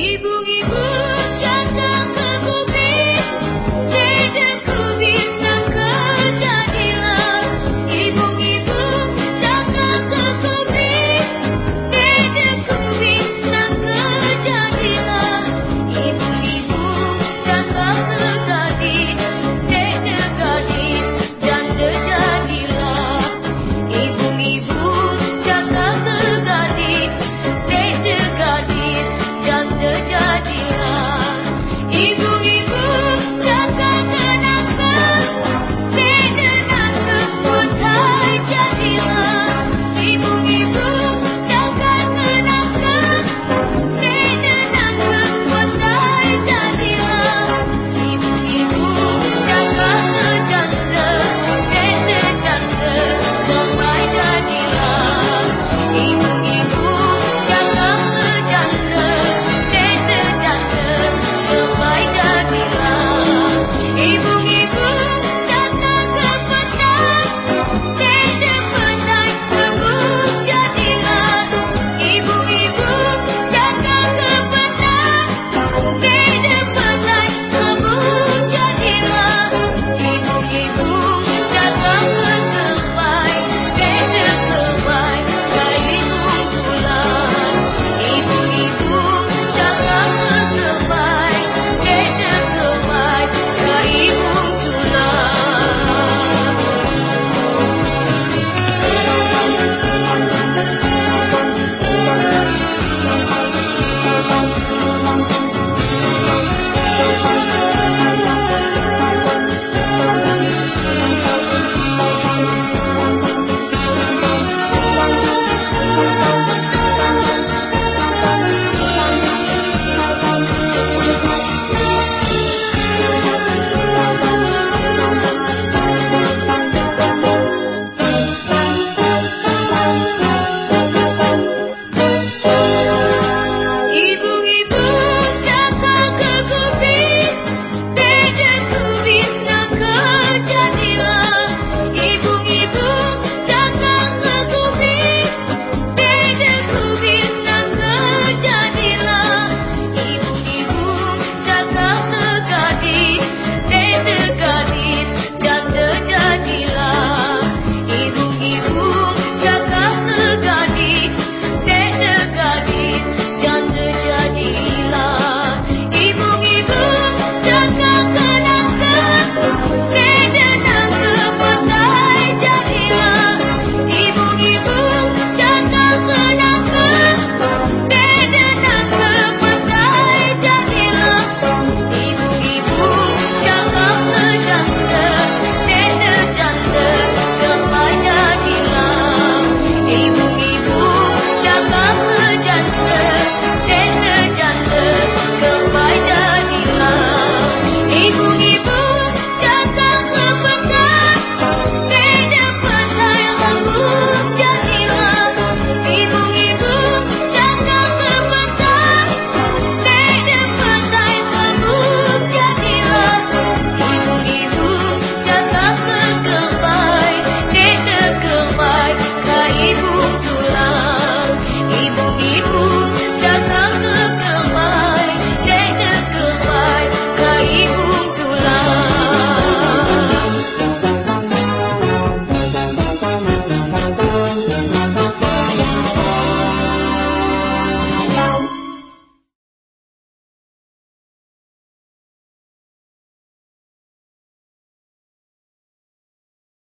He